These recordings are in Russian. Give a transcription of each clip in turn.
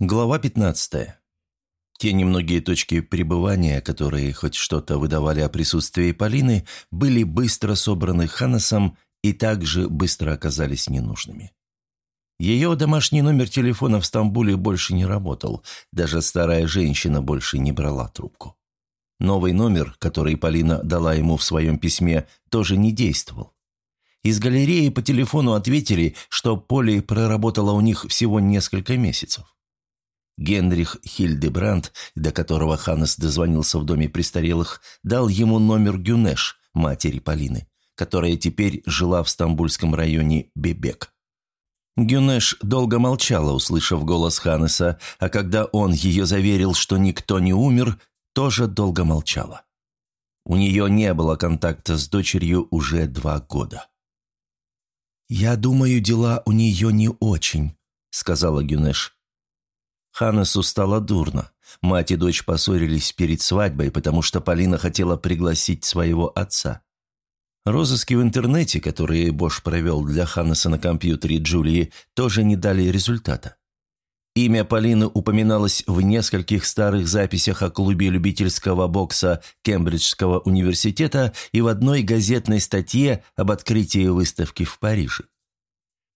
Глава 15. Те немногие точки пребывания, которые хоть что-то выдавали о присутствии Полины, были быстро собраны Ханнесом и также быстро оказались ненужными. Ее домашний номер телефона в Стамбуле больше не работал, даже старая женщина больше не брала трубку. Новый номер, который Полина дала ему в своем письме, тоже не действовал. Из галереи по телефону ответили, что Поли проработала у них всего несколько месяцев. Генрих Хильдебранд, до которого Ханнес дозвонился в доме престарелых, дал ему номер Гюнеш, матери Полины, которая теперь жила в стамбульском районе Бебек. Гюнеш долго молчала, услышав голос Ханнеса, а когда он ее заверил, что никто не умер, тоже долго молчала. У нее не было контакта с дочерью уже два года. «Я думаю, дела у нее не очень», — сказала Гюнеш. Ханнесу стало дурно. Мать и дочь поссорились перед свадьбой, потому что Полина хотела пригласить своего отца. Розыски в интернете, которые Бош провел для Ханнеса на компьютере Джулии, тоже не дали результата. Имя Полины упоминалось в нескольких старых записях о клубе любительского бокса Кембриджского университета и в одной газетной статье об открытии выставки в Париже.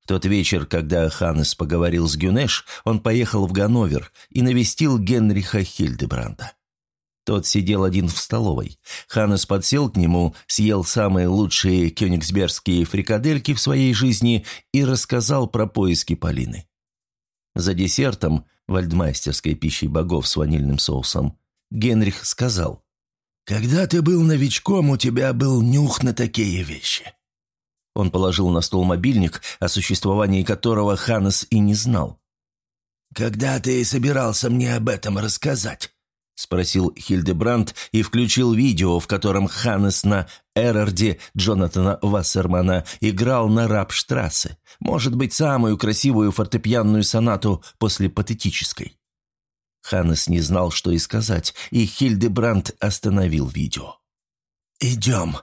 В тот вечер, когда Ханнес поговорил с Гюнеш, он поехал в Ганновер и навестил Генриха Хильдебранда. Тот сидел один в столовой. Ханнес подсел к нему, съел самые лучшие кёнигсбергские фрикадельки в своей жизни и рассказал про поиски Полины. За десертом, вальдмайстерской пищей богов с ванильным соусом, Генрих сказал, «Когда ты был новичком, у тебя был нюх на такие вещи. Он положил на стол мобильник, о существовании которого Ханнес и не знал. «Когда ты собирался мне об этом рассказать?» – спросил Хильдебранд и включил видео, в котором Ханнес на Эрарде Джонатана Вассермана играл на Рапштрассе, может быть, самую красивую фортепианную сонату после патетической. Ханнес не знал, что и сказать, и Хильдебранд остановил видео. «Идем»,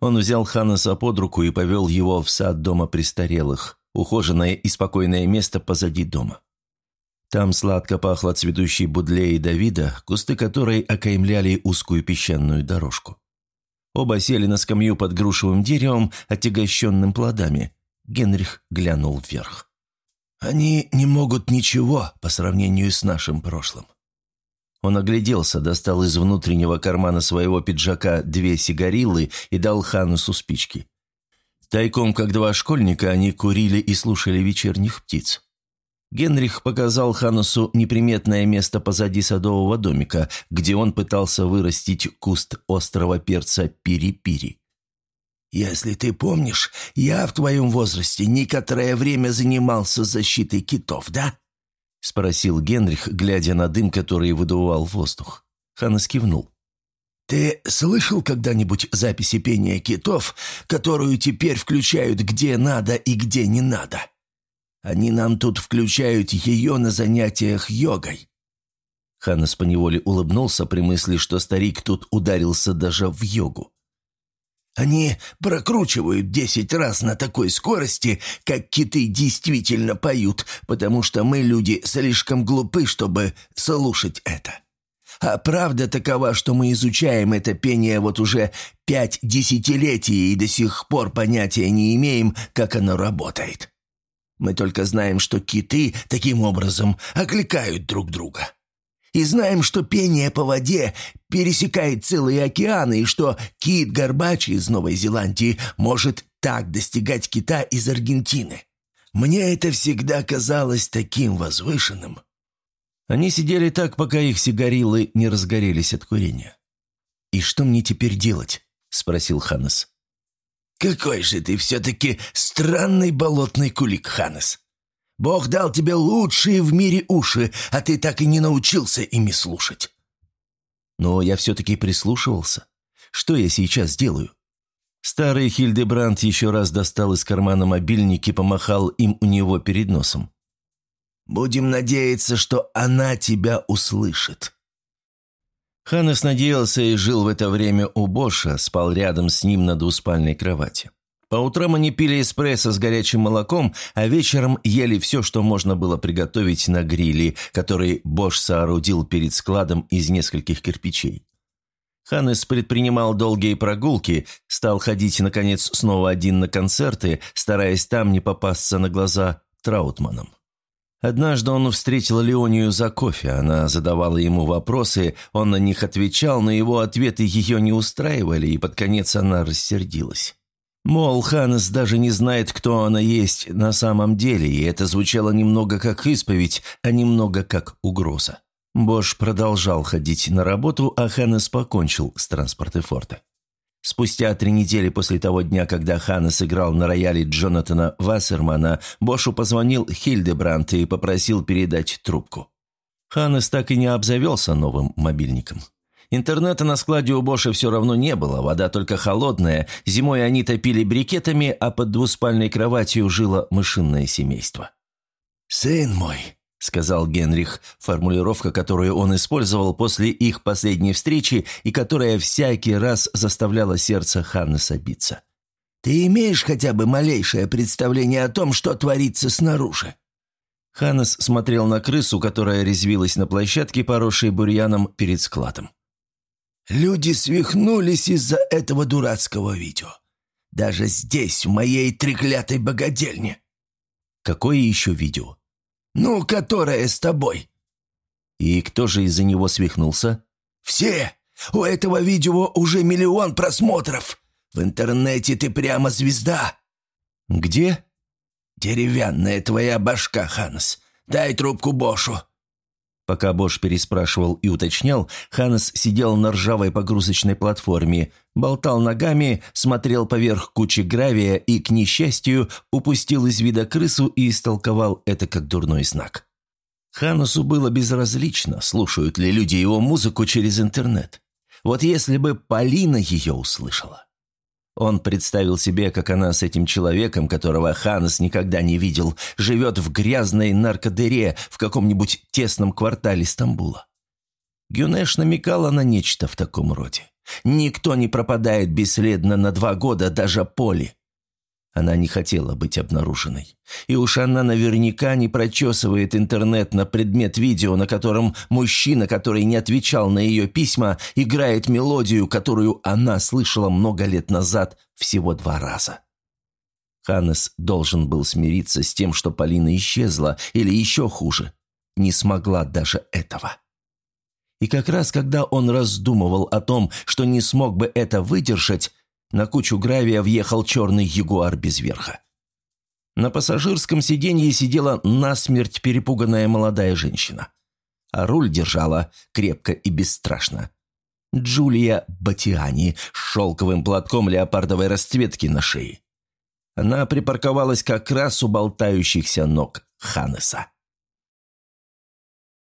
он взял Ханнеса под руку и повел его в сад дома престарелых, ухоженное и спокойное место позади дома. Там сладко пахло цветущей будлеей Давида, кусты которой окаймляли узкую песчаную дорожку. Оба сели на скамью под грушевым деревом, отягощенным плодами. Генрих глянул вверх. «Они не могут ничего по сравнению с нашим прошлым. Он огляделся, достал из внутреннего кармана своего пиджака две сигарилы и дал Ханусу спички. Тайком, как два школьника, они курили и слушали вечерних птиц. Генрих показал Ханусу неприметное место позади садового домика, где он пытался вырастить куст острого перца пири-пири. «Если ты помнишь, я в твоем возрасте некоторое время занимался защитой китов, да?» – спросил Генрих, глядя на дым, который выдувал воздух. Ханнес кивнул. «Ты слышал когда-нибудь записи пения китов, которую теперь включают где надо и где не надо? Они нам тут включают ее на занятиях йогой». Ханнес поневоле улыбнулся при мысли, что старик тут ударился даже в йогу. Они прокручивают десять раз на такой скорости, как киты действительно поют, потому что мы, люди, слишком глупы, чтобы слушать это. А правда такова, что мы изучаем это пение вот уже пять десятилетий и до сих пор понятия не имеем, как оно работает. Мы только знаем, что киты таким образом окликают друг друга и знаем, что пение по воде пересекает целые океаны, и что кит-горбач из Новой Зеландии может так достигать кита из Аргентины. Мне это всегда казалось таким возвышенным». Они сидели так, пока их сигарилы не разгорелись от курения. «И что мне теперь делать?» – спросил Ханнес. «Какой же ты все-таки странный болотный кулик, Ханнес!» Бог дал тебе лучшие в мире уши, а ты так и не научился ими слушать». Но я все-таки прислушивался. Что я сейчас делаю? Старый Хильдебранд еще раз достал из кармана мобильник и помахал им у него перед носом. «Будем надеяться, что она тебя услышит». Ханнес надеялся и жил в это время у Боша, спал рядом с ним на двуспальной кровати. По утрам они пили эспрессо с горячим молоком, а вечером ели все, что можно было приготовить на гриле, который Бош соорудил перед складом из нескольких кирпичей. Ханнес предпринимал долгие прогулки, стал ходить, наконец, снова один на концерты, стараясь там не попасться на глаза Траутманам. Однажды он встретил Леонию за кофе, она задавала ему вопросы, он на них отвечал, но его ответы ее не устраивали, и под конец она рассердилась. Мол, Ханнес даже не знает, кто она есть на самом деле, и это звучало немного как исповедь, а немного как угроза. Бош продолжал ходить на работу, а Ханнес покончил с транспортой форта. Спустя три недели после того дня, когда Ханнес играл на рояле Джонатана Вассермана, Бошу позвонил Хильдебрандт и попросил передать трубку. Ханнес так и не обзавелся новым мобильником. Интернета на складе у Боша все равно не было, вода только холодная, зимой они топили брикетами, а под двуспальной кроватью жило мышиное семейство. «Сын мой», — сказал Генрих, формулировка, которую он использовал после их последней встречи и которая всякий раз заставляла сердце Ханнеса биться. «Ты имеешь хотя бы малейшее представление о том, что творится снаружи?» Ханнес смотрел на крысу, которая резвилась на площадке, поросшей бурьяном перед складом. Люди свихнулись из-за этого дурацкого видео. Даже здесь, в моей треклятой богадельне. Какое еще видео? Ну, которое с тобой. И кто же из-за него свихнулся? Все. У этого видео уже миллион просмотров. В интернете ты прямо звезда. Где? Деревянная твоя башка, Ханс. Дай трубку Бошу. Пока Бош переспрашивал и уточнял, Ханнес сидел на ржавой погрузочной платформе, болтал ногами, смотрел поверх кучи гравия и, к несчастью, упустил из вида крысу и истолковал это как дурной знак. Ханнесу было безразлично, слушают ли люди его музыку через интернет. Вот если бы Полина ее услышала. Он представил себе, как она с этим человеком, которого Ханес никогда не видел, живет в грязной наркодыре в каком-нибудь тесном квартале Стамбула. Гюнеш намекала на нечто в таком роде. Никто не пропадает бесследно на два года, даже Поли. Она не хотела быть обнаруженной. И уж она наверняка не прочесывает интернет на предмет видео, на котором мужчина, который не отвечал на ее письма, играет мелодию, которую она слышала много лет назад всего два раза. Ханнес должен был смириться с тем, что Полина исчезла, или еще хуже, не смогла даже этого. И как раз когда он раздумывал о том, что не смог бы это выдержать, на кучу гравия въехал черный ягуар без верха. На пассажирском сиденье сидела насмерть перепуганная молодая женщина. А руль держала крепко и бесстрашно. Джулия Батиани с шелковым платком леопардовой расцветки на шее. Она припарковалась как раз у болтающихся ног Ханеса.